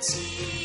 起